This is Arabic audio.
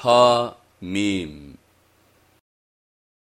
ها ميم